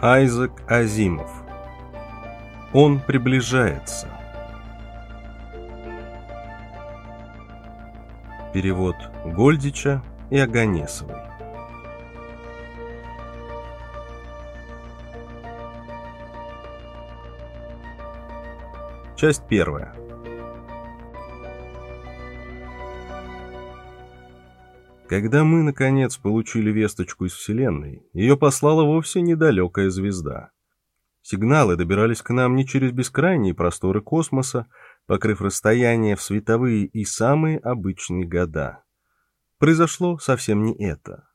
Айзек Азимов. Он приближается. Перевод Гольдича и Аганесовой. Часть первая. Когда мы, наконец, получили весточку из Вселенной, ее послала вовсе недалекая звезда. Сигналы добирались к нам не через бескрайние просторы космоса, покрыв расстояние в световые и самые обычные года. Произошло совсем не это.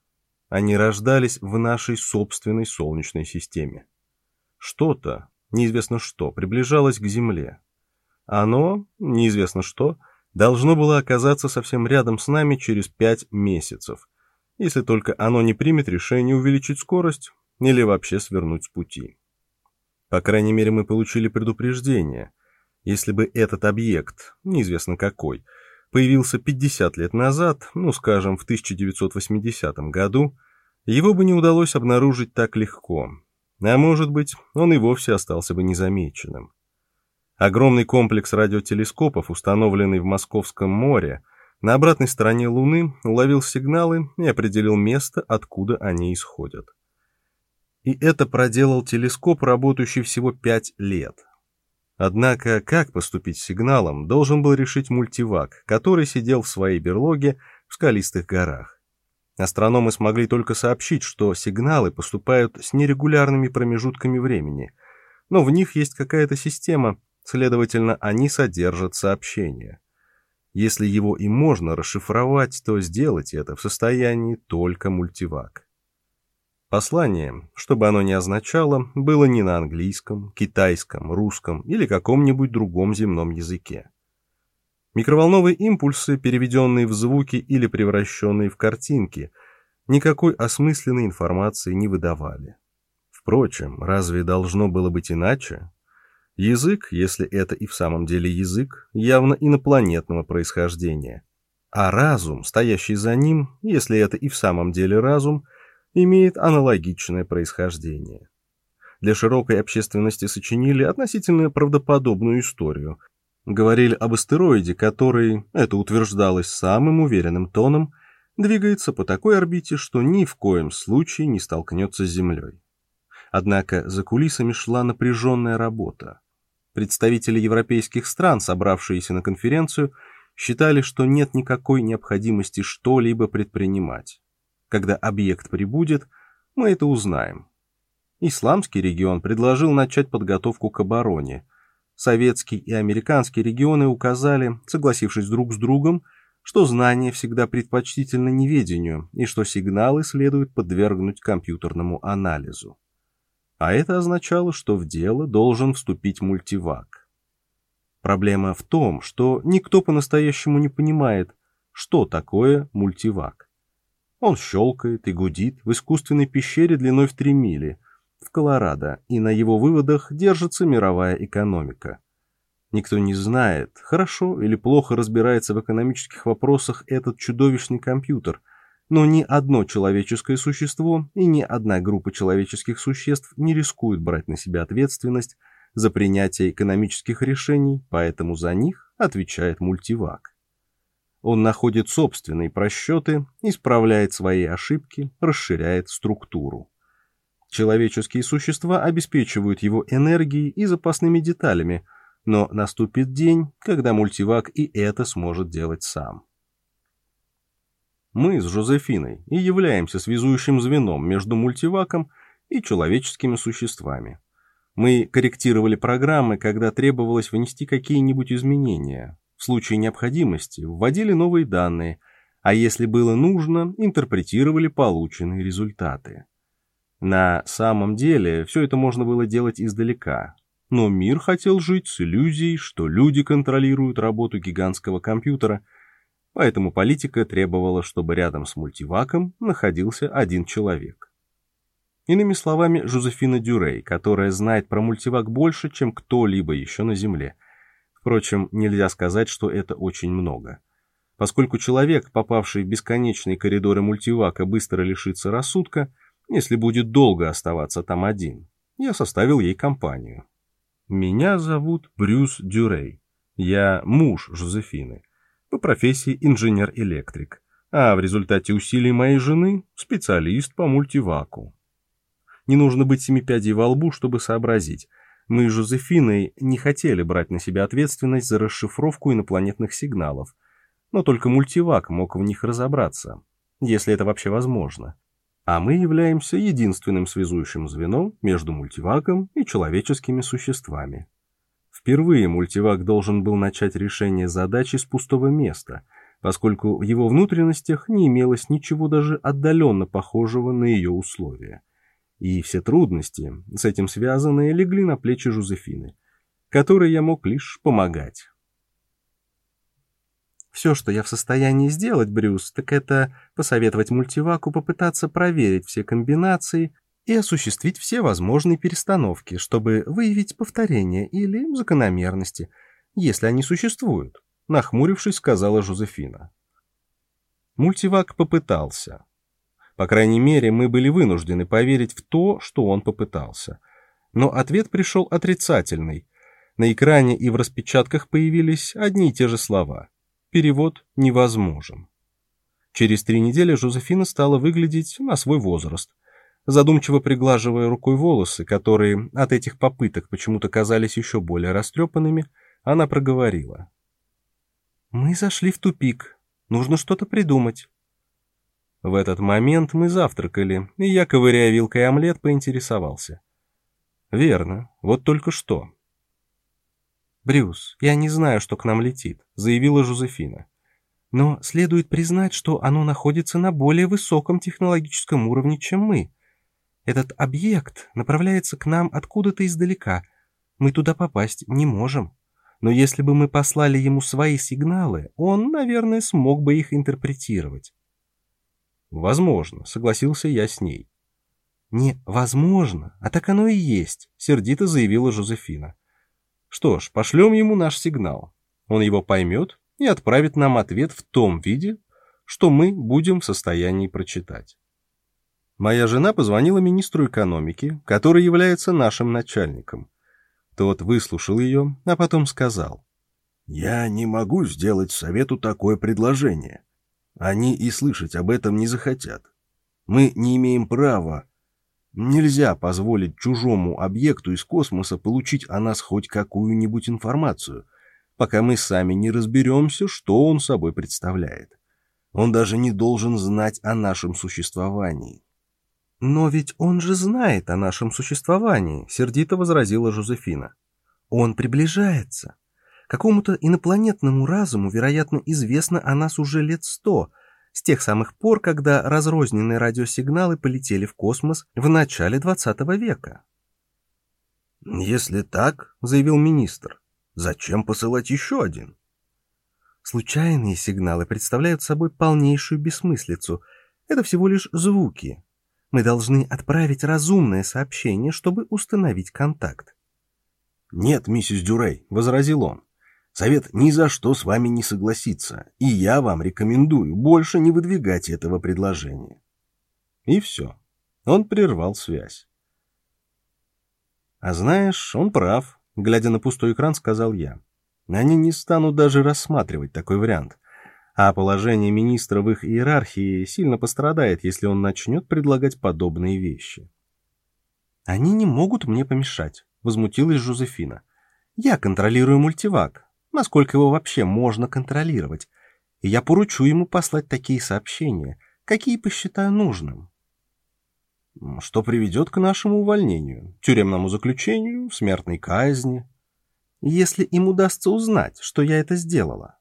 Они рождались в нашей собственной Солнечной системе. Что-то, неизвестно что, приближалось к Земле. Оно, неизвестно что, — должно было оказаться совсем рядом с нами через пять месяцев, если только оно не примет решение увеличить скорость или вообще свернуть с пути. По крайней мере, мы получили предупреждение. Если бы этот объект, неизвестно какой, появился 50 лет назад, ну, скажем, в 1980 году, его бы не удалось обнаружить так легко, а может быть, он и вовсе остался бы незамеченным. Огромный комплекс радиотелескопов, установленный в Московском море, на обратной стороне Луны уловил сигналы и определил место, откуда они исходят. И это проделал телескоп, работающий всего 5 лет. Однако, как поступить с сигналом, должен был решить мультивак, который сидел в своей берлоге в скалистых горах. Астрономы смогли только сообщить, что сигналы поступают с нерегулярными промежутками времени, но в них есть какая-то система, Следовательно, они содержат сообщение. Если его и можно расшифровать, то сделать это в состоянии только мультивак. Послание, что бы оно ни означало, было не на английском, китайском, русском или каком-нибудь другом земном языке. Микроволновые импульсы, переведенные в звуки или превращенные в картинки, никакой осмысленной информации не выдавали. Впрочем, разве должно было быть иначе? Язык, если это и в самом деле язык, явно инопланетного происхождения. А разум, стоящий за ним, если это и в самом деле разум, имеет аналогичное происхождение. Для широкой общественности сочинили относительно правдоподобную историю. Говорили об астероиде, который, это утверждалось самым уверенным тоном, двигается по такой орбите, что ни в коем случае не столкнется с Землей. Однако за кулисами шла напряженная работа. Представители европейских стран, собравшиеся на конференцию, считали, что нет никакой необходимости что-либо предпринимать. Когда объект прибудет, мы это узнаем. Исламский регион предложил начать подготовку к обороне. Советский и американский регионы указали, согласившись друг с другом, что знание всегда предпочтительно неведению и что сигналы следует подвергнуть компьютерному анализу а это означало, что в дело должен вступить мультивак. Проблема в том, что никто по-настоящему не понимает, что такое мультивак. Он щелкает и гудит в искусственной пещере длиной в 3 мили в Колорадо, и на его выводах держится мировая экономика. Никто не знает, хорошо или плохо разбирается в экономических вопросах этот чудовищный компьютер – но ни одно человеческое существо и ни одна группа человеческих существ не рискуют брать на себя ответственность за принятие экономических решений, поэтому за них отвечает мультивак. Он находит собственные просчеты, исправляет свои ошибки, расширяет структуру. Человеческие существа обеспечивают его энергией и запасными деталями, но наступит день, когда мультивак и это сможет делать сам. Мы с Жозефиной и являемся связующим звеном между мультиваком и человеческими существами. Мы корректировали программы, когда требовалось внести какие-нибудь изменения. В случае необходимости вводили новые данные, а если было нужно, интерпретировали полученные результаты. На самом деле все это можно было делать издалека, но мир хотел жить с иллюзией, что люди контролируют работу гигантского компьютера – поэтому политика требовала, чтобы рядом с мультиваком находился один человек. Иными словами, Жозефина Дюрей, которая знает про мультивак больше, чем кто-либо еще на Земле. Впрочем, нельзя сказать, что это очень много. Поскольку человек, попавший в бесконечные коридоры мультивака, быстро лишится рассудка, если будет долго оставаться там один. Я составил ей компанию. Меня зовут Брюс Дюрей. Я муж Жозефины. По профессии инженер-электрик. А в результате усилий моей жены – специалист по мультиваку. Не нужно быть семи пядей во лбу, чтобы сообразить. Мы с Жозефиной не хотели брать на себя ответственность за расшифровку инопланетных сигналов. Но только мультивак мог в них разобраться, если это вообще возможно. А мы являемся единственным связующим звеном между мультиваком и человеческими существами. Впервые мультивак должен был начать решение задачи с пустого места, поскольку в его внутренностях не имелось ничего даже отдаленно похожего на ее условия – и все трудности, с этим связанные, легли на плечи Жозефины, которой я мог лишь помогать. Все, что я в состоянии сделать, Брюс, так это посоветовать мультиваку попытаться проверить все комбинации и осуществить все возможные перестановки, чтобы выявить повторения или закономерности, если они существуют, нахмурившись, сказала Жозефина. Мультивак попытался, по крайней мере, мы были вынуждены поверить в то, что он попытался. Но ответ пришел отрицательный. На экране и в распечатках появились одни и те же слова. Перевод невозможен. Через три недели Жозефина стала выглядеть на свой возраст. Задумчиво приглаживая рукой волосы, которые от этих попыток почему-то казались еще более растрепанными, она проговорила. «Мы зашли в тупик. Нужно что-то придумать. В этот момент мы завтракали, и я, ковыряя вилкой омлет, поинтересовался. «Верно, вот только что». «Брюс, я не знаю, что к нам летит», — заявила Жозефина. «Но следует признать, что оно находится на более высоком технологическом уровне, чем мы. Этот объект направляется к нам откуда-то издалека. Мы туда попасть не можем. Но если бы мы послали ему свои сигналы, он, наверное, смог бы их интерпретировать. «Возможно», — согласился я с ней. «Не возможно, а так оно и есть», — сердито заявила Жозефина. «Что ж, пошлем ему наш сигнал. Он его поймет и отправит нам ответ в том виде, что мы будем в состоянии прочитать». Моя жена позвонила министру экономики, который является нашим начальником. Тот выслушал ее, а потом сказал. «Я не могу сделать совету такое предложение. Они и слышать об этом не захотят. Мы не имеем права. Нельзя позволить чужому объекту из космоса получить о нас хоть какую-нибудь информацию, пока мы сами не разберемся, что он собой представляет. Он даже не должен знать о нашем существовании. «Но ведь он же знает о нашем существовании», — сердито возразила Жозефина. «Он приближается. Какому-то инопланетному разуму, вероятно, известно о нас уже лет сто, с тех самых пор, когда разрозненные радиосигналы полетели в космос в начале 20 века. «Если так, — заявил министр, — зачем посылать еще один?» Случайные сигналы представляют собой полнейшую бессмыслицу. Это всего лишь звуки. Мы должны отправить разумное сообщение, чтобы установить контакт. «Нет, миссис Дюрей», — возразил он. Совет ни за что с вами не согласится, и я вам рекомендую больше не выдвигать этого предложения. И все. Он прервал связь. А знаешь, он прав, глядя на пустой экран, сказал я. Они не станут даже рассматривать такой вариант. А положение министра в их иерархии сильно пострадает, если он начнет предлагать подобные вещи. «Они не могут мне помешать», — возмутилась Жозефина. «Я контролирую мультивак, насколько его вообще можно контролировать, и я поручу ему послать такие сообщения, какие посчитаю нужным. Что приведет к нашему увольнению, тюремному заключению, смертной казни. Если им удастся узнать, что я это сделала,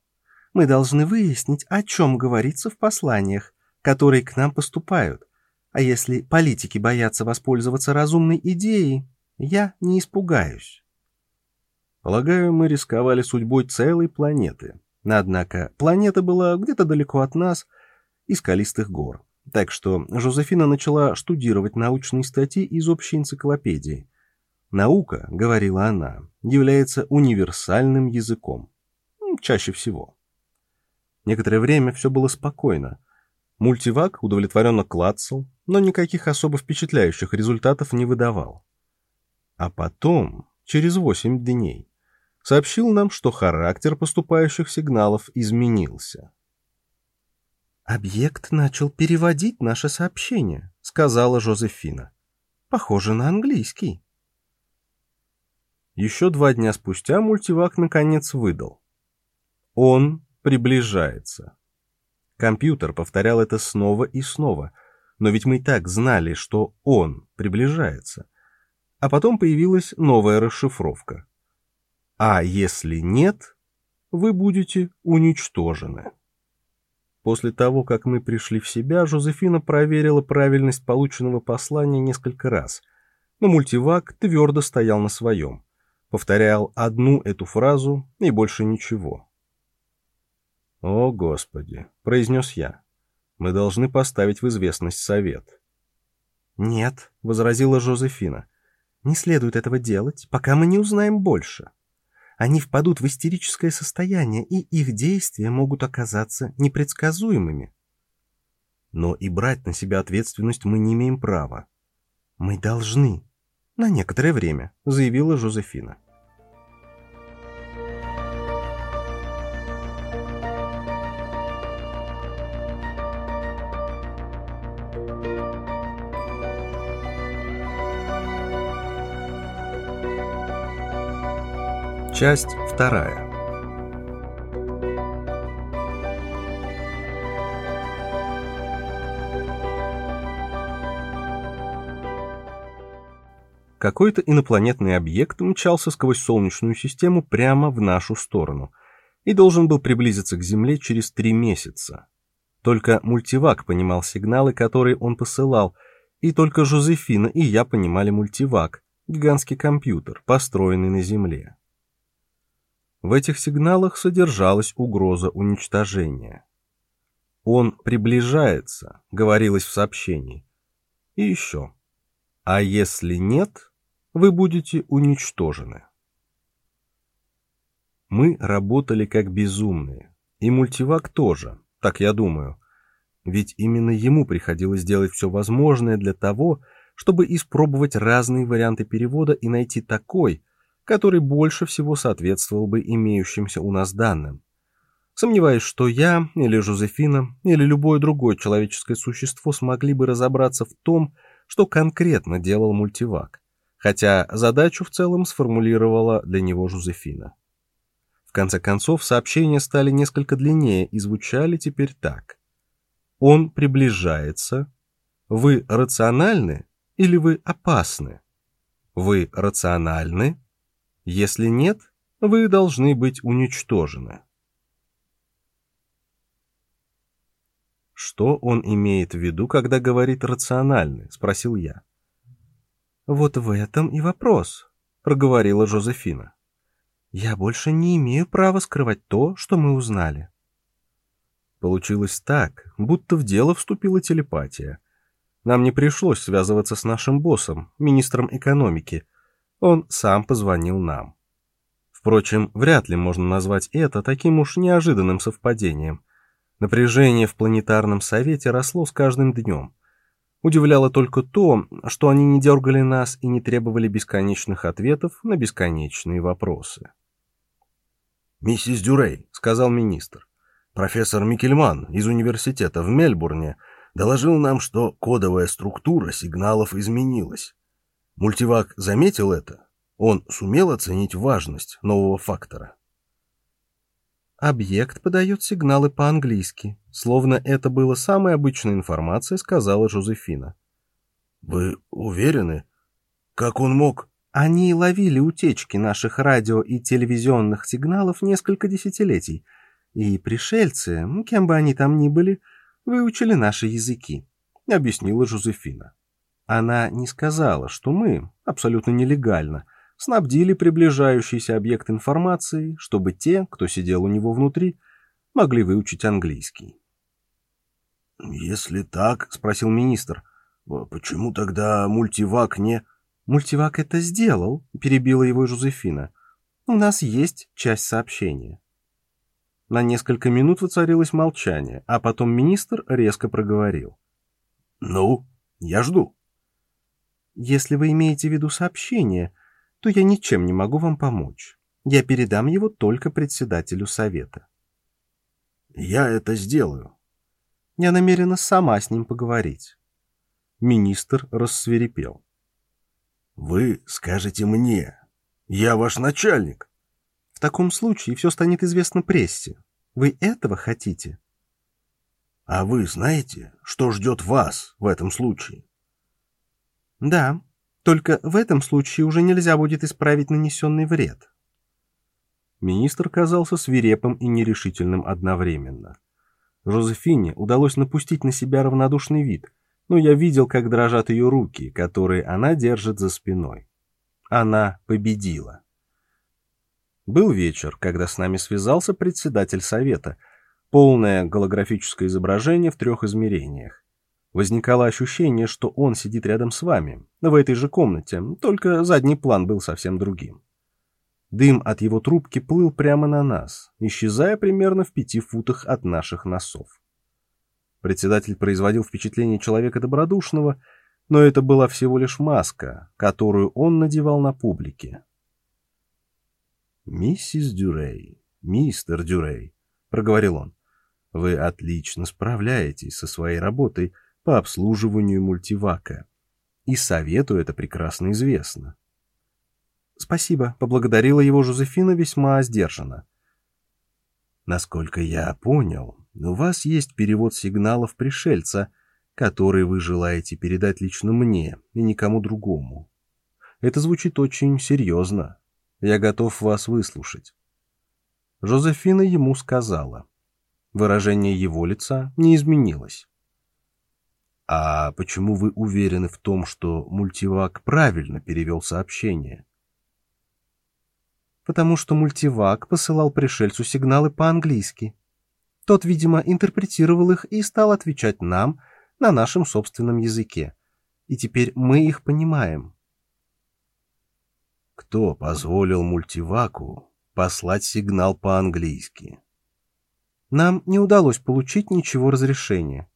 мы должны выяснить, о чем говорится в посланиях, которые к нам поступают. А если политики боятся воспользоваться разумной идеей, я не испугаюсь. Полагаю, мы рисковали судьбой целой планеты. Однако планета была где-то далеко от нас и скалистых гор. Так что Жозефина начала штудировать научные статьи из общей энциклопедии. Наука, говорила она, является универсальным языком. Чаще всего. Некоторое время все было спокойно. Мультивак удовлетворенно клацал, но никаких особо впечатляющих результатов не выдавал. А потом, через восемь дней, сообщил нам, что характер поступающих сигналов изменился. «Объект начал переводить наше сообщение», — сказала Жозефина. «Похоже на английский». Еще два дня спустя мультивак наконец выдал. Он приближается. Компьютер повторял это снова и снова, но ведь мы и так знали, что он приближается. А потом появилась новая расшифровка. А если нет, вы будете уничтожены. После того, как мы пришли в себя, Жозефина проверила правильность полученного послания несколько раз, но мультивак твердо стоял на своем. Повторял одну эту фразу и больше ничего. «О, Господи!» — произнес я. «Мы должны поставить в известность совет». «Нет», — возразила Жозефина. «Не следует этого делать, пока мы не узнаем больше». Они впадут в истерическое состояние, и их действия могут оказаться непредсказуемыми. Но и брать на себя ответственность мы не имеем права. Мы должны. На некоторое время, заявила Жозефина. Часть вторая. Какой-то инопланетный объект мчался сквозь Солнечную систему прямо в нашу сторону и должен был приблизиться к Земле через три месяца. Только мультивак понимал сигналы, которые он посылал, и только Жозефина и я понимали мультивак, гигантский компьютер, построенный на Земле. В этих сигналах содержалась угроза уничтожения. «Он приближается», — говорилось в сообщении. И еще. «А если нет, вы будете уничтожены». Мы работали как безумные. И мультивак тоже, так я думаю. Ведь именно ему приходилось делать все возможное для того, чтобы испробовать разные варианты перевода и найти такой, который больше всего соответствовал бы имеющимся у нас данным. Сомневаюсь, что я, или Жозефина, или любое другое человеческое существо смогли бы разобраться в том, что конкретно делал мультивак, хотя задачу в целом сформулировала для него Жозефина. В конце концов, сообщения стали несколько длиннее и звучали теперь так. Он приближается. Вы рациональны или вы опасны? Вы рациональны если нет, вы должны быть уничтожены. Что он имеет в виду, когда говорит рациональный? спросил я. Вот в этом и вопрос, проговорила Жозефина. Я больше не имею права скрывать то, что мы узнали. Получилось так, будто в дело вступила телепатия. Нам не пришлось связываться с нашим боссом, министром экономики, он сам позвонил нам. Впрочем, вряд ли можно назвать это таким уж неожиданным совпадением. Напряжение в планетарном совете росло с каждым днем. Удивляло только то, что они не дергали нас и не требовали бесконечных ответов на бесконечные вопросы. «Миссис Дюрей», — сказал министр, — «профессор Микельман из университета в Мельбурне доложил нам, что кодовая структура сигналов изменилась. Мультивак заметил это? Он сумел оценить важность нового фактора? Объект подает сигналы по-английски, словно это было самой обычной информацией, сказала Жозефина. Вы уверены? Как он мог? Они ловили утечки наших радио и телевизионных сигналов несколько десятилетий, и пришельцы, кем бы они там ни были, выучили наши языки, объяснила Жозефина. Она не сказала, что мы, абсолютно нелегально, снабдили приближающийся объект информацией, чтобы те, кто сидел у него внутри, могли выучить английский. «Если так, — спросил министр, — почему тогда мультивак не...» «Мультивак это сделал», — перебила его Жозефина. «У нас есть часть сообщения». На несколько минут воцарилось молчание, а потом министр резко проговорил. «Ну, я жду». Если вы имеете в виду сообщение, то я ничем не могу вам помочь. Я передам его только председателю совета. Я это сделаю. Я намерена сама с ним поговорить. Министр рассверепел. Вы скажете мне. Я ваш начальник. В таком случае все станет известно прессе. Вы этого хотите? А вы знаете, что ждет вас в этом случае? Да, только в этом случае уже нельзя будет исправить нанесенный вред. Министр казался свирепым и нерешительным одновременно. Жозефине удалось напустить на себя равнодушный вид, но я видел, как дрожат ее руки, которые она держит за спиной. Она победила. Был вечер, когда с нами связался председатель совета, полное голографическое изображение в трех измерениях. Возникало ощущение, что он сидит рядом с вами, в этой же комнате, только задний план был совсем другим. Дым от его трубки плыл прямо на нас, исчезая примерно в пяти футах от наших носов. Председатель производил впечатление человека добродушного, но это была всего лишь маска, которую он надевал на публике. «Миссис Дюрей, мистер Дюрей», — проговорил он, — «вы отлично справляетесь со своей работой по обслуживанию мультивака, и совету это прекрасно известно. «Спасибо», — поблагодарила его Жозефина весьма сдержанно. «Насколько я понял, у вас есть перевод сигналов пришельца, который вы желаете передать лично мне и никому другому. Это звучит очень серьезно. Я готов вас выслушать». Жозефина ему сказала. Выражение его лица не изменилось. «А почему вы уверены в том, что мультивак правильно перевел сообщение?» потому что мультивак посылал пришельцу сигналы по-английски. Тот, видимо, интерпретировал их и стал отвечать нам на нашем собственном языке. И теперь мы их понимаем. Кто позволил мультиваку послать сигнал по-английски? Нам не удалось получить ничего разрешения.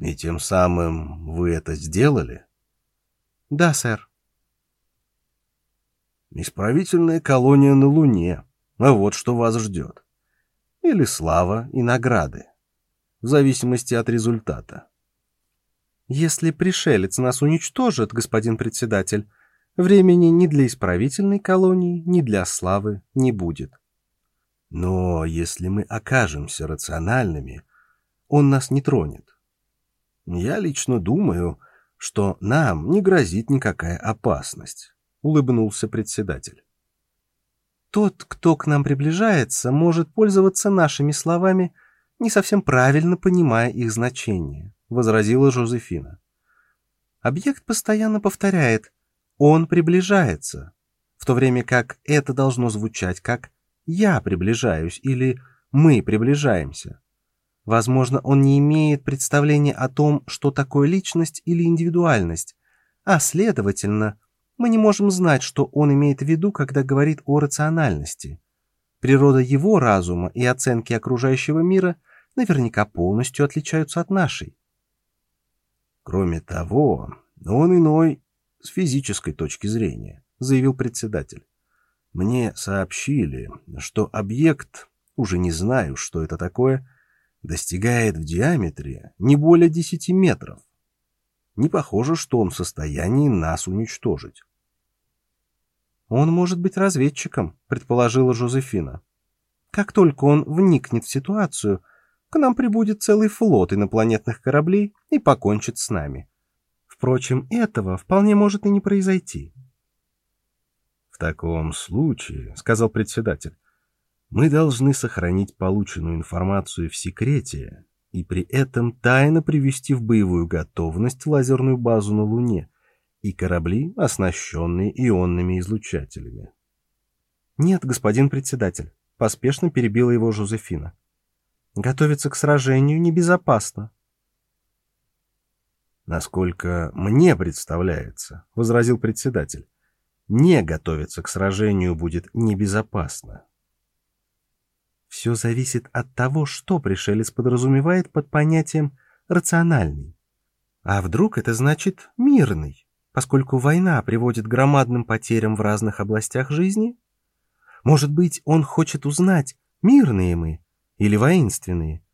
И тем самым вы это сделали? Да, сэр. Исправительная колония на Луне. А вот что вас ждет. Или слава и награды. В зависимости от результата. Если пришелец нас уничтожит, господин председатель, времени ни для исправительной колонии, ни для славы не будет. Но если мы окажемся рациональными, он нас не тронет. Я лично думаю, что нам не грозит никакая опасность. — улыбнулся председатель. «Тот, кто к нам приближается, может пользоваться нашими словами, не совсем правильно понимая их значение», — возразила Жозефина. «Объект постоянно повторяет «он приближается», в то время как это должно звучать как «я приближаюсь» или «мы приближаемся». Возможно, он не имеет представления о том, что такое личность или индивидуальность, а, следовательно, мы не можем знать, что он имеет в виду, когда говорит о рациональности. Природа его разума и оценки окружающего мира наверняка полностью отличаются от нашей. Кроме того, он иной с физической точки зрения, заявил председатель. Мне сообщили, что объект, уже не знаю, что это такое, достигает в диаметре не более 10 метров. Не похоже, что он в состоянии нас уничтожить. «Он может быть разведчиком», — предположила Жозефина. «Как только он вникнет в ситуацию, к нам прибудет целый флот инопланетных кораблей и покончит с нами. Впрочем, этого вполне может и не произойти». «В таком случае», — сказал председатель, — «мы должны сохранить полученную информацию в секрете и при этом тайно привести в боевую готовность лазерную базу на Луне» и корабли, оснащенные ионными излучателями. «Нет, господин председатель», — поспешно перебила его Жозефина. «Готовиться к сражению небезопасно». «Насколько мне представляется», — возразил председатель, «не готовиться к сражению будет небезопасно». Все зависит от того, что пришелец подразумевает под понятием «рациональный». А вдруг это значит «мирный»? поскольку война приводит к громадным потерям в разных областях жизни? Может быть, он хочет узнать, мирные мы или воинственные?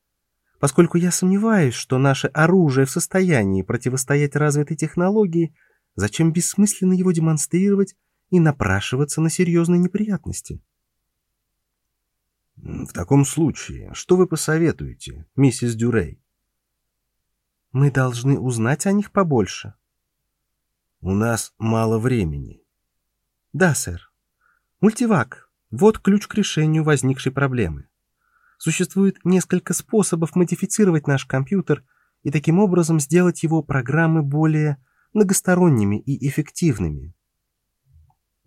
Поскольку я сомневаюсь, что наше оружие в состоянии противостоять развитой технологии, зачем бессмысленно его демонстрировать и напрашиваться на серьезные неприятности? В таком случае, что вы посоветуете, миссис Дюрей? Мы должны узнать о них побольше. У нас мало времени. Да, сэр. Мультивак. Вот ключ к решению возникшей проблемы. Существует несколько способов модифицировать наш компьютер и таким образом сделать его программы более многосторонними и эффективными.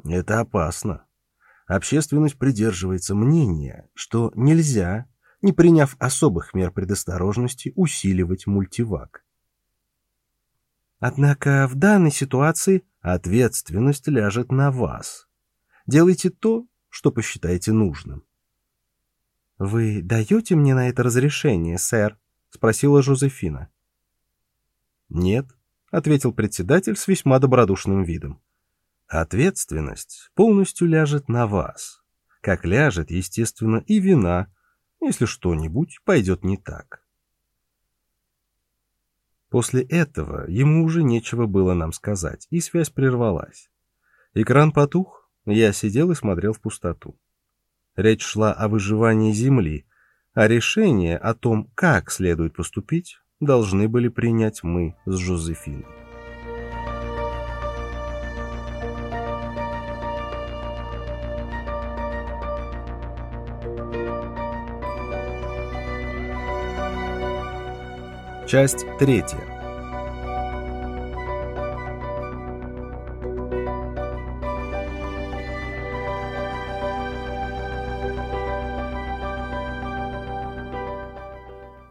Это опасно. Общественность придерживается мнения, что нельзя, не приняв особых мер предосторожности, усиливать мультивак. Однако в данной ситуации ответственность ляжет на вас. Делайте то, что посчитаете нужным. «Вы даете мне на это разрешение, сэр?» — спросила Жозефина. «Нет», — ответил председатель с весьма добродушным видом. «Ответственность полностью ляжет на вас, как ляжет, естественно, и вина, если что-нибудь пойдет не так». После этого ему уже нечего было нам сказать, и связь прервалась. Экран потух, я сидел и смотрел в пустоту. Речь шла о выживании Земли, а решение о том, как следует поступить, должны были принять мы с Жозефиной. Часть третья.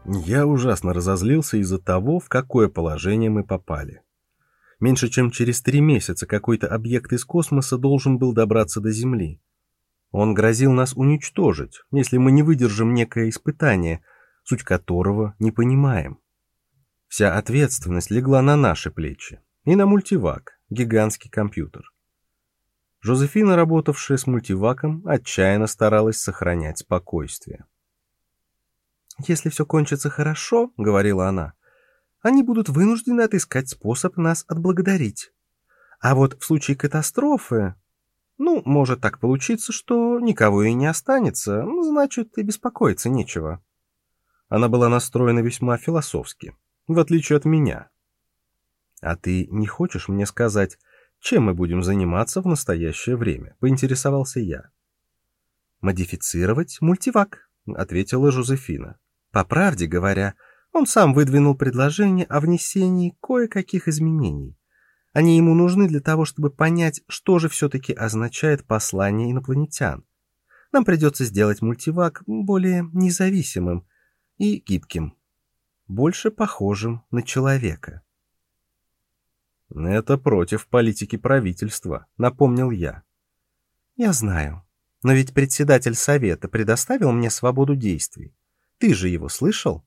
Я ужасно разозлился из-за того, в какое положение мы попали. Меньше чем через три месяца какой-то объект из космоса должен был добраться до Земли. Он грозил нас уничтожить, если мы не выдержим некое испытание, суть которого не понимаем. Вся ответственность легла на наши плечи и на мультивак, гигантский компьютер. Жозефина, работавшая с мультиваком, отчаянно старалась сохранять спокойствие. «Если все кончится хорошо, — говорила она, — они будут вынуждены отыскать способ нас отблагодарить. А вот в случае катастрофы... Ну, может так получиться, что никого и не останется, значит, и беспокоиться нечего». Она была настроена весьма философски, в отличие от меня. «А ты не хочешь мне сказать, чем мы будем заниматься в настоящее время?» — поинтересовался я. «Модифицировать мультивак», — ответила Жозефина. По правде говоря, он сам выдвинул предложение о внесении кое-каких изменений. Они ему нужны для того, чтобы понять, что же все-таки означает послание инопланетян. Нам придется сделать мультивак более независимым и гибким, больше похожим на человека. «Это против политики правительства», — напомнил я. «Я знаю, но ведь председатель совета предоставил мне свободу действий. Ты же его слышал?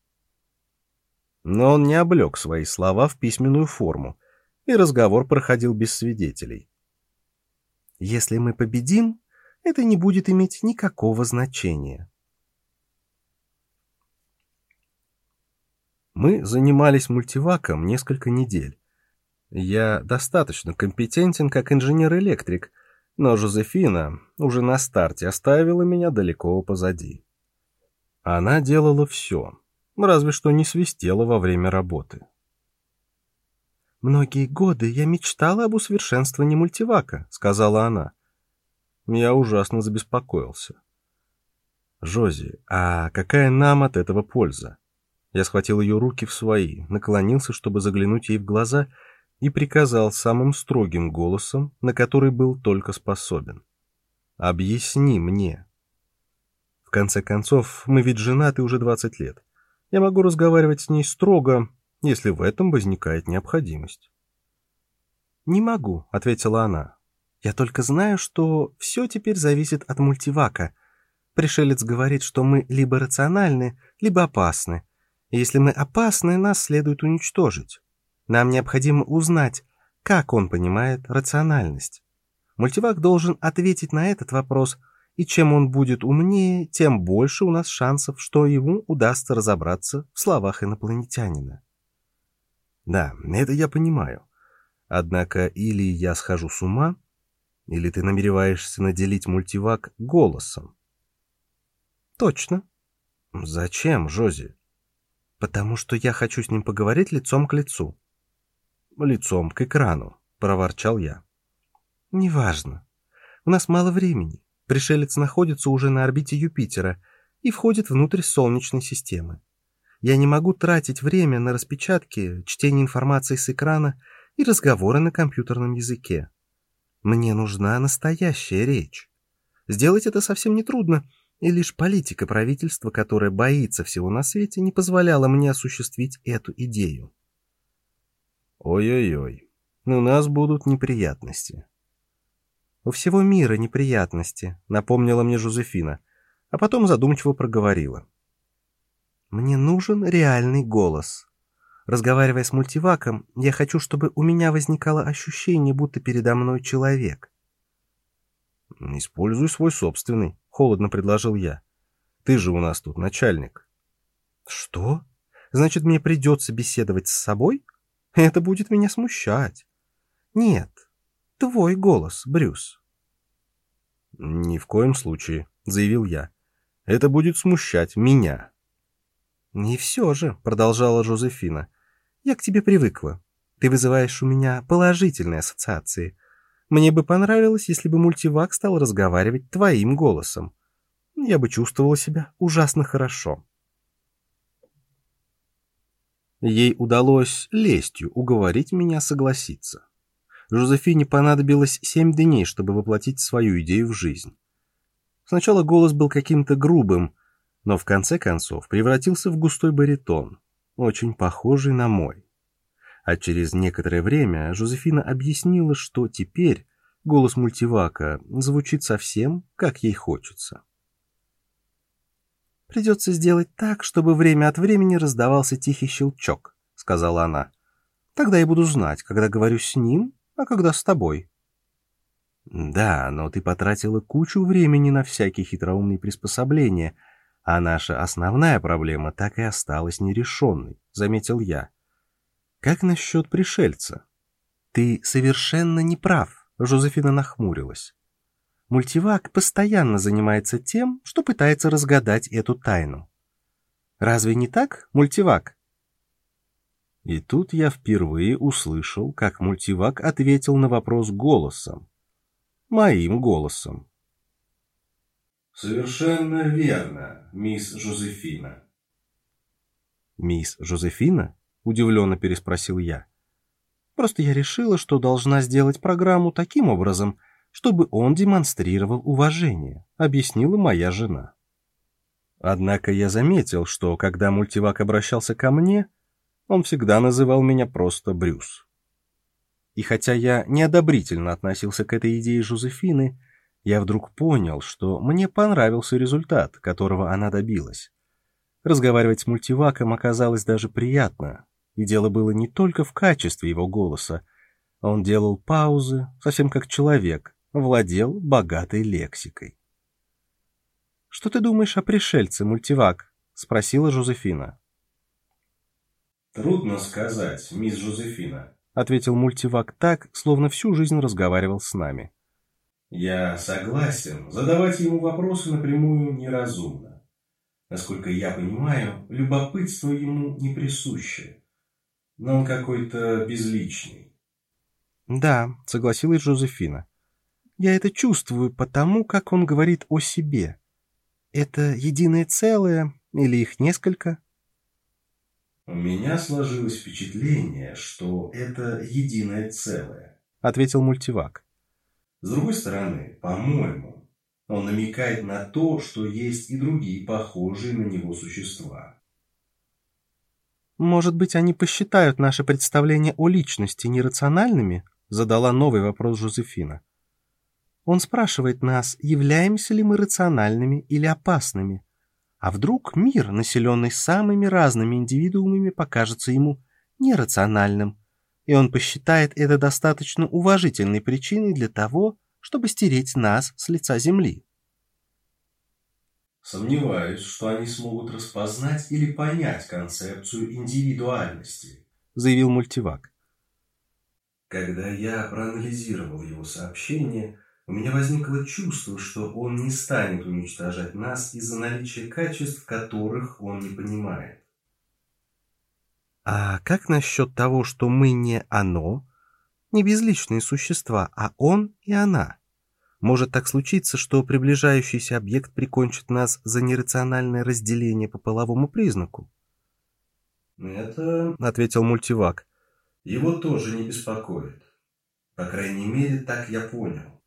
Но он не облег свои слова в письменную форму, и разговор проходил без свидетелей. Если мы победим, это не будет иметь никакого значения. Мы занимались мультиваком несколько недель. Я достаточно компетентен как инженер-электрик, но Жозефина уже на старте оставила меня далеко позади. Она делала все, разве что не свистела во время работы. «Многие годы я мечтала об усовершенствовании мультивака», — сказала она. Я ужасно забеспокоился. «Жози, а какая нам от этого польза?» Я схватил ее руки в свои, наклонился, чтобы заглянуть ей в глаза, и приказал самым строгим голосом, на который был только способен. «Объясни мне, конце концов, мы ведь женаты уже 20 лет. Я могу разговаривать с ней строго, если в этом возникает необходимость. «Не могу», — ответила она. «Я только знаю, что все теперь зависит от мультивака. Пришелец говорит, что мы либо рациональны, либо опасны. Если мы опасны, нас следует уничтожить. Нам необходимо узнать, как он понимает рациональность. Мультивак должен ответить на этот вопрос, и чем он будет умнее, тем больше у нас шансов, что ему удастся разобраться в словах инопланетянина. Да, это я понимаю. Однако или я схожу с ума, или ты намереваешься наделить мультивак голосом. Точно. Зачем, Жози? Потому что я хочу с ним поговорить лицом к лицу. Лицом к экрану, проворчал я. Неважно. У нас мало времени. Пришелец находится уже на орбите Юпитера и входит внутрь Солнечной системы. Я не могу тратить время на распечатки, чтение информации с экрана и разговоры на компьютерном языке. Мне нужна настоящая речь. Сделать это совсем нетрудно, и лишь политика правительства, которая боится всего на свете, не позволяла мне осуществить эту идею. Ой-ой-ой, у нас будут неприятности. У всего мира неприятности, напомнила мне Жозефина, а потом задумчиво проговорила. Мне нужен реальный голос. Разговаривая с мультиваком, я хочу, чтобы у меня возникало ощущение, будто передо мной человек. «Используй свой собственный», — холодно предложил я. «Ты же у нас тут начальник». «Что? Значит, мне придется беседовать с собой? Это будет меня смущать». «Нет, твой голос, Брюс». «Ни в коем случае», — заявил я. «Это будет смущать меня». «Не все же», — продолжала Жозефина. «Я к тебе привыкла. Ты вызываешь у меня положительные ассоциации. Мне бы понравилось, если бы мультивак стал разговаривать твоим голосом. Я бы чувствовала себя ужасно хорошо». Ей удалось лестью уговорить меня согласиться. Жозефине понадобилось семь дней, чтобы воплотить свою идею в жизнь. Сначала голос был каким-то грубым, но в конце концов превратился в густой баритон, очень похожий на мой. А через некоторое время Жозефина объяснила, что теперь голос мультивака звучит совсем, как ей хочется. «Придется сделать так, чтобы время от времени раздавался тихий щелчок», — сказала она. «Тогда я буду знать, когда говорю с ним, а когда с тобой». «Да, но ты потратила кучу времени на всякие хитроумные приспособления», а наша основная проблема так и осталась нерешенной, заметил я. Как насчет пришельца? Ты совершенно не прав, Жозефина нахмурилась. Мультивак постоянно занимается тем, что пытается разгадать эту тайну. Разве не так, мультивак? И тут я впервые услышал, как мультивак ответил на вопрос голосом. Моим голосом. «Совершенно верно, мисс Жозефина». «Мисс Жозефина?» – удивленно переспросил я. «Просто я решила, что должна сделать программу таким образом, чтобы он демонстрировал уважение», – объяснила моя жена. Однако я заметил, что когда мультивак обращался ко мне, он всегда называл меня просто Брюс. И хотя я неодобрительно относился к этой идее Жозефины, я вдруг понял, что мне понравился результат, которого она добилась. Разговаривать с мультиваком оказалось даже приятно, и дело было не только в качестве его голоса. Он делал паузы, совсем как человек, владел богатой лексикой. «Что ты думаешь о пришельце, мультивак?» — спросила Жозефина. «Трудно сказать, мисс Жозефина», — ответил мультивак так, словно всю жизнь разговаривал с нами. Я согласен, задавать ему вопросы напрямую неразумно. Насколько я понимаю, любопытство ему не присуще. Но он какой-то безличный. Да, согласилась Жозефина. Я это чувствую потому, как он говорит о себе. Это единое целое или их несколько? У меня сложилось впечатление, что это единое целое, ответил мультивак. С другой стороны, по-моему, он намекает на то, что есть и другие похожие на него существа. «Может быть, они посчитают наши представления о личности нерациональными?» задала новый вопрос Жозефина. Он спрашивает нас, являемся ли мы рациональными или опасными. А вдруг мир, населенный самыми разными индивидуумами, покажется ему нерациональным? и он посчитает это достаточно уважительной причиной для того, чтобы стереть нас с лица земли. Сомневаюсь, что они смогут распознать или понять концепцию индивидуальности, заявил мультивак. Когда я проанализировал его сообщение, у меня возникло чувство, что он не станет уничтожать нас из-за наличия качеств, которых он не понимает. А как насчет того, что мы не оно, не безличные существа, а он и она? Может так случиться, что приближающийся объект прикончит нас за нерациональное разделение по половому признаку? «Это, — ответил мультивак, — его тоже не беспокоит. По крайней мере, так я понял».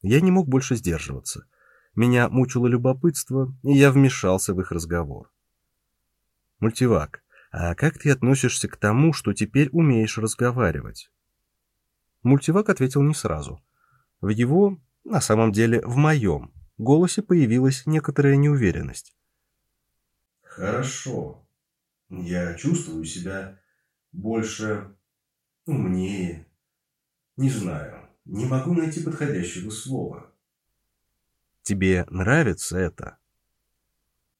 Я не мог больше сдерживаться. Меня мучило любопытство, и я вмешался в их разговор. «Мультивак, а как ты относишься к тому, что теперь умеешь разговаривать?» Мультивак ответил не сразу — в его, на самом деле в моем, голосе появилась некоторая неуверенность. «Хорошо. Я чувствую себя больше умнее. Не знаю, не могу найти подходящего слова». «Тебе нравится это?»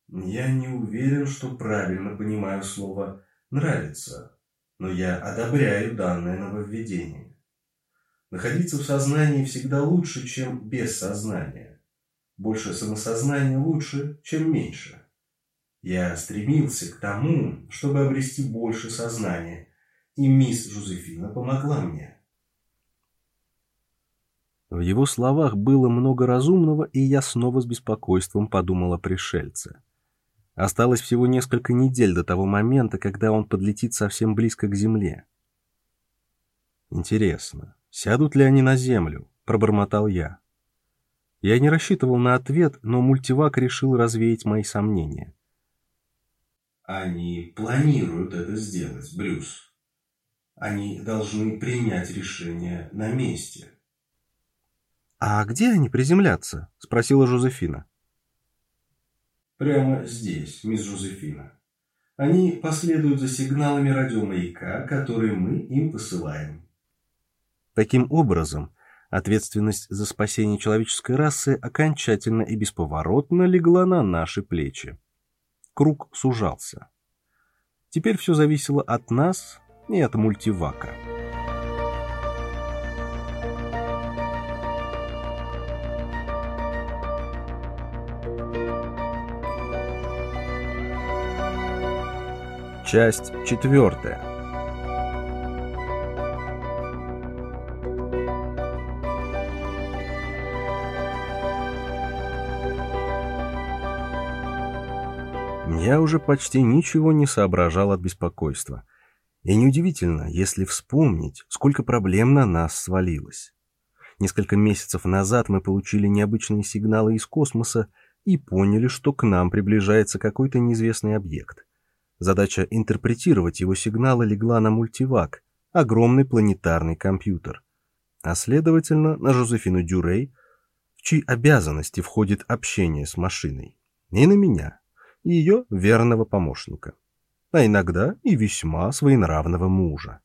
«Я не уверен, что правильно понимаю слово «нравится», но я одобряю данное нововведение. Находиться в сознании всегда лучше, чем без сознания. Больше самосознания лучше, чем меньше. Я стремился к тому, чтобы обрести больше сознания, и мисс Жозефина помогла мне. В его словах было много разумного, и я снова с беспокойством подумал о пришельце. Осталось всего несколько недель до того момента, когда он подлетит совсем близко к Земле. Интересно, «Сядут ли они на землю?» – пробормотал я. Я не рассчитывал на ответ, но мультивак решил развеять мои сомнения. «Они планируют это сделать, Брюс. Они должны принять решение на месте». «А где они приземлятся?» – спросила Жозефина. «Прямо здесь, мисс Жозефина. Они последуют за сигналами радиомаяка, которые мы им посылаем. Таким образом, ответственность за спасение человеческой расы окончательно и бесповоротно легла на наши плечи. Круг сужался. Теперь все зависело от нас и от мультивака. Часть четвертая. Я уже почти ничего не соображал от беспокойства. И неудивительно, если вспомнить, сколько проблем на нас свалилось. Несколько месяцев назад мы получили необычные сигналы из космоса и поняли, что к нам приближается какой-то неизвестный объект. Задача интерпретировать его сигналы легла на мультивак, огромный планетарный компьютер. А следовательно, на Жозефину Дюрей, в чьи обязанности входит общение с машиной, и на меня, и ее верного помощника, а иногда и весьма своенравного мужа.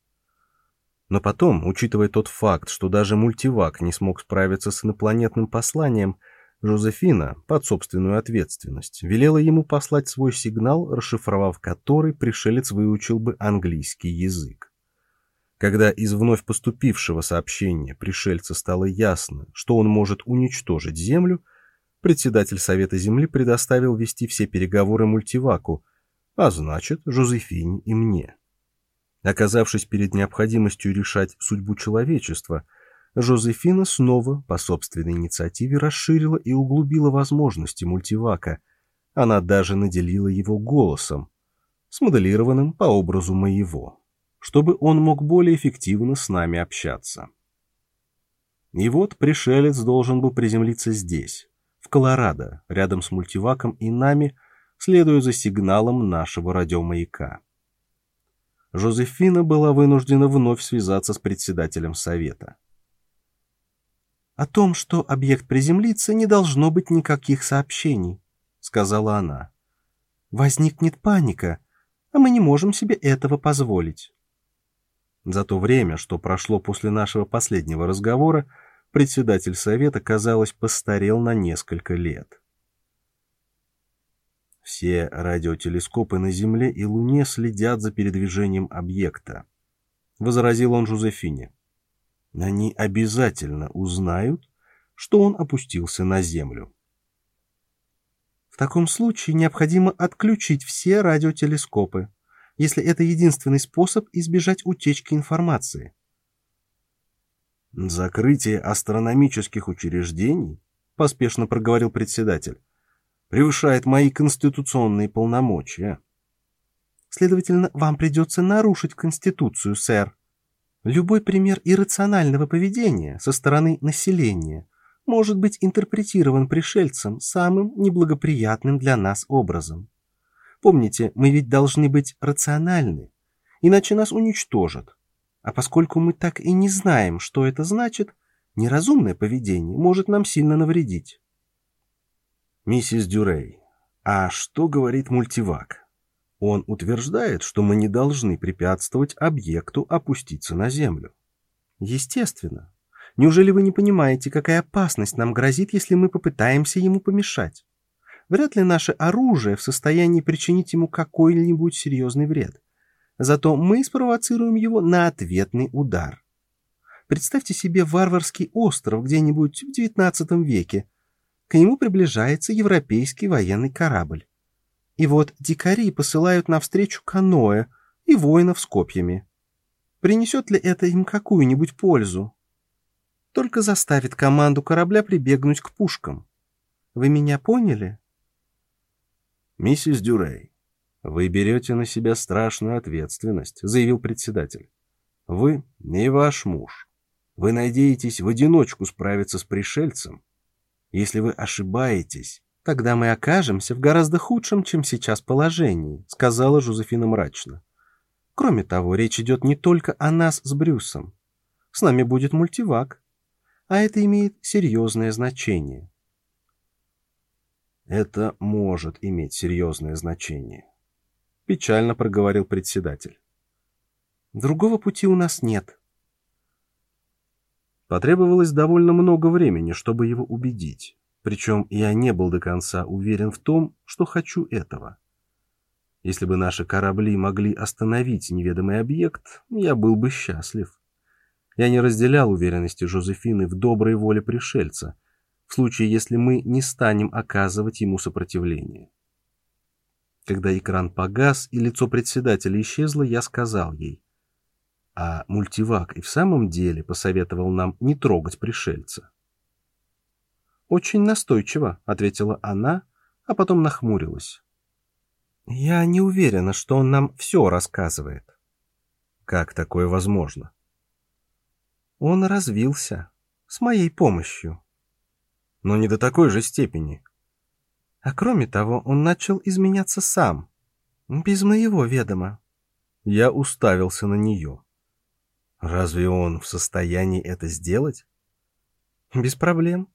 Но потом, учитывая тот факт, что даже мультивак не смог справиться с инопланетным посланием, Жозефина, под собственную ответственность, велела ему послать свой сигнал, расшифровав который пришелец выучил бы английский язык. Когда из вновь поступившего сообщения пришельца стало ясно, что он может уничтожить Землю, председатель Совета Земли предоставил вести все переговоры мультиваку, а значит, Жозефине и мне. Оказавшись перед необходимостью решать судьбу человечества, Жозефина снова, по собственной инициативе, расширила и углубила возможности мультивака. Она даже наделила его голосом, смоделированным по образу моего, чтобы он мог более эффективно с нами общаться. И вот пришелец должен был приземлиться здесь, Колорадо, рядом с мультиваком и нами, следуя за сигналом нашего радиомаяка. Жозефина была вынуждена вновь связаться с председателем совета. «О том, что объект приземлится, не должно быть никаких сообщений», — сказала она. «Возникнет паника, а мы не можем себе этого позволить». За то время, что прошло после нашего последнего разговора, председатель совета, казалось, постарел на несколько лет. Все радиотелескопы на Земле и Луне следят за передвижением объекта, — возразил он Жозефине. Они обязательно узнают, что он опустился на Землю. В таком случае необходимо отключить все радиотелескопы, если это единственный способ избежать утечки информации. «Закрытие астрономических учреждений», — поспешно проговорил председатель, «превышает мои конституционные полномочия». «Следовательно, вам придется нарушить Конституцию, сэр. Любой пример иррационального поведения со стороны населения может быть интерпретирован пришельцем самым неблагоприятным для нас образом. Помните, мы ведь должны быть рациональны, иначе нас уничтожат. А поскольку мы так и не знаем, что это значит, неразумное поведение может нам сильно навредить. Миссис Дюрей, а что говорит мультивак? Он утверждает, что мы не должны препятствовать объекту опуститься на Землю. Естественно. Неужели вы не понимаете, какая опасность нам грозит, если мы попытаемся ему помешать? Вряд ли наше оружие в состоянии причинить ему какой-нибудь серьезный вред. Зато мы спровоцируем его на ответный удар. Представьте себе варварский остров где-нибудь в XIX веке. К нему приближается европейский военный корабль. И вот дикари посылают навстречу каноэ и воинов с копьями. Принесет ли это им какую-нибудь пользу? Только заставит команду корабля прибегнуть к пушкам. Вы меня поняли? «Миссис Дюрей, вы берете на себя страшную ответственность», — заявил председатель. «Вы и ваш муж. Вы надеетесь в одиночку справиться с пришельцем? Если вы ошибаетесь...» «Тогда мы окажемся в гораздо худшем, чем сейчас положении», — сказала Жозефина мрачно. «Кроме того, речь идет не только о нас с Брюсом. С нами будет мультивак, а это имеет серьезное значение. Это может иметь серьезное значение. Печально проговорил председатель. Другого пути у нас нет. Потребовалось довольно много времени, чтобы его убедить. Причем я не был до конца уверен в том, что хочу этого. Если бы наши корабли могли остановить неведомый объект, я был бы счастлив. Я не разделял уверенности Жозефины в доброй воле пришельца — в случае, если мы не станем оказывать ему сопротивление. Когда экран погас и лицо председателя исчезло, я сказал ей, а мультивак и в самом деле посоветовал нам не трогать пришельца. «Очень настойчиво», — ответила она, а потом нахмурилась. «Я не уверена, что он нам все рассказывает». «Как такое возможно?» «Он развился. С моей помощью» но не до такой же степени. А кроме того, он начал изменяться сам, без моего ведома. Я уставился на нее. Разве он в состоянии это сделать? Без проблем.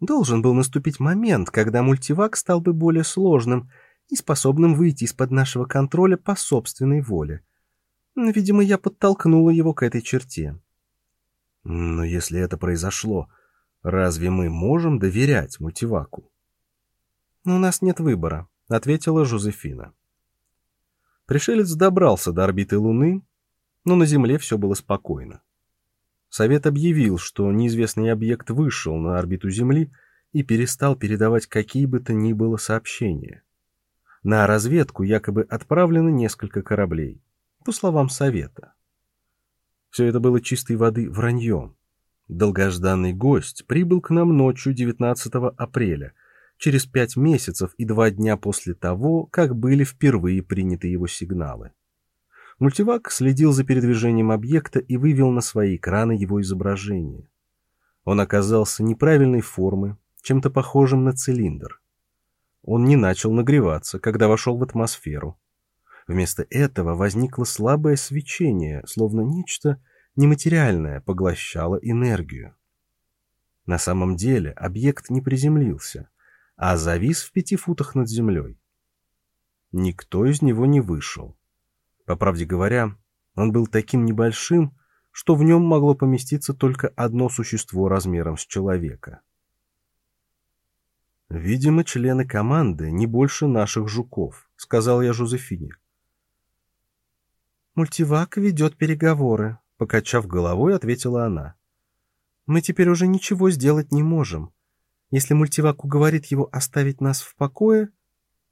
Должен был наступить момент, когда мультивак стал бы более сложным и способным выйти из-под нашего контроля по собственной воле. Видимо, я подтолкнула его к этой черте. Но если это произошло, Разве мы можем доверять мультиваку? «У нас нет выбора», — ответила Жозефина. Пришелец добрался до орбиты Луны, но на Земле все было спокойно. Совет объявил, что неизвестный объект вышел на орбиту Земли и перестал передавать какие бы то ни было сообщения. На разведку якобы отправлено несколько кораблей, по словам Совета. Все это было чистой воды враньем. Долгожданный гость прибыл к нам ночью 19 апреля, через пять месяцев и два дня после того, как были впервые приняты его сигналы. Мультивак следил за передвижением объекта и вывел на свои экраны его изображение. Он оказался неправильной формы, чем-то похожим на цилиндр. Он не начал нагреваться, когда вошел в атмосферу. Вместо этого возникло слабое свечение, словно нечто нематериальное поглощало энергию. На самом деле объект не приземлился, а завис в пяти футах над землей. Никто из него не вышел. По правде говоря, Он был таким небольшим, что в нем могло поместиться только одно существо размером с человека. «Видимо, члены команды не больше наших жуков», — сказал я Жозефине. «Мультивак ведет переговоры», — покачав головой, ответила она. «Мы теперь уже ничего сделать не можем. Если мультивак уговорит его оставить нас в покое...»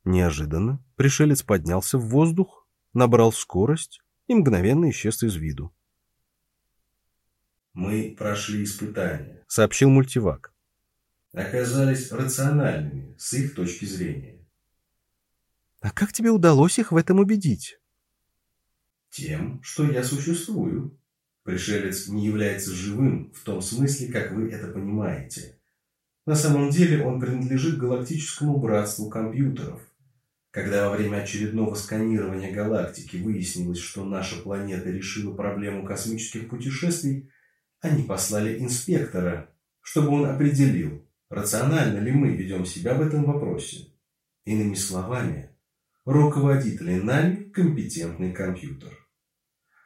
Неожиданно пришелец поднялся в воздух, набрал скорость и мгновенно исчез из виду. «Мы прошли испытание», — сообщил мультивак оказались рациональными с их точки зрения. А как тебе удалось их в этом убедить? Тем, что я существую. Пришелец не является живым в том смысле, как вы это понимаете. На самом деле он принадлежит галактическому братству компьютеров. Когда во время очередного сканирования галактики выяснилось, что наша планета решила проблему космических путешествий, они послали инспектора, чтобы он определил, Рационально ли мы ведем себя в этом вопросе? Иными словами, руководит ли нами компетентный компьютер?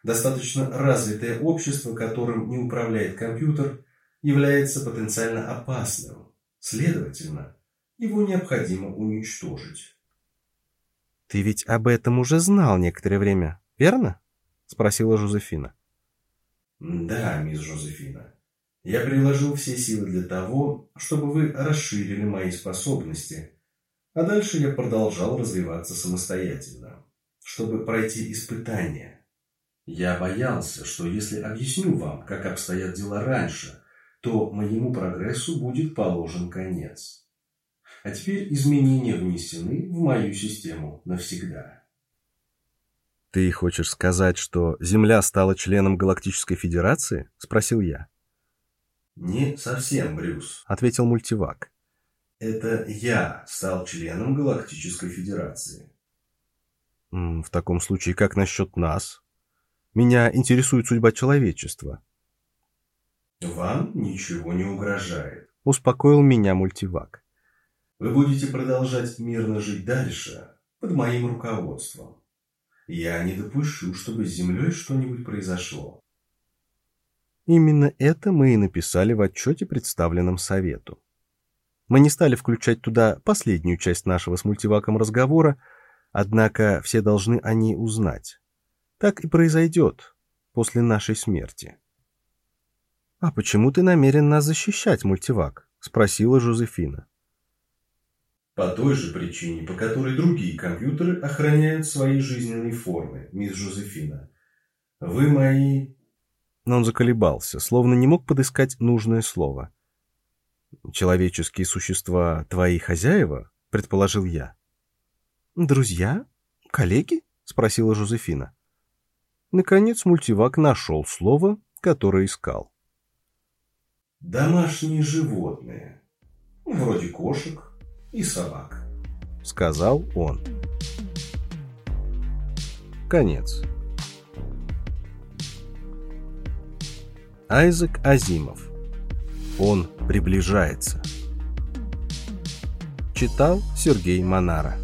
Достаточно развитое общество, которым не управляет компьютер, является потенциально опасным. Следовательно, его необходимо уничтожить. «Ты ведь об этом уже знал некоторое время, верно?» — спросила Жозефина. «Да, мисс Жозефина. Я приложил все силы для того, чтобы вы расширили мои способности, а дальше я продолжал развиваться самостоятельно, чтобы пройти испытания. Я боялся, что если объясню вам, как обстоят дела раньше, то моему прогрессу будет положен конец. А теперь изменения внесены в мою систему навсегда. «Ты хочешь сказать, что Земля стала членом Галактической Федерации?» – спросил я. «Не совсем, Брюс», — ответил мультивак. «Это я стал членом Галактической Федерации». «В таком случае, как насчет нас? Меня интересует судьба человечества». «Вам ничего не угрожает», — успокоил меня мультивак. «Вы будете продолжать мирно жить дальше под моим руководством. Я не допущу, чтобы с Землей что-нибудь произошло. Именно это мы и написали в отчете, представленном Совету. Мы не стали включать туда последнюю часть нашего с мультиваком разговора, однако все должны о ней узнать. Так и произойдет после нашей смерти. «А почему ты намерен нас защищать, мультивак?» — спросила Жозефина. «По той же причине, по которой другие компьютеры охраняют свои жизненные формы, мисс Жозефина. Вы мои но он заколебался, словно не мог подыскать нужное слово. «Человеческие существа твои хозяева?» — предположил я. «Друзья? Коллеги?» — спросила Жозефина. Наконец мультивак нашел слово, которое искал. «Домашние животные, вроде кошек и собак», — сказал он. Конец. Айзек Азимов. Он приближается. Читал Сергей Монара.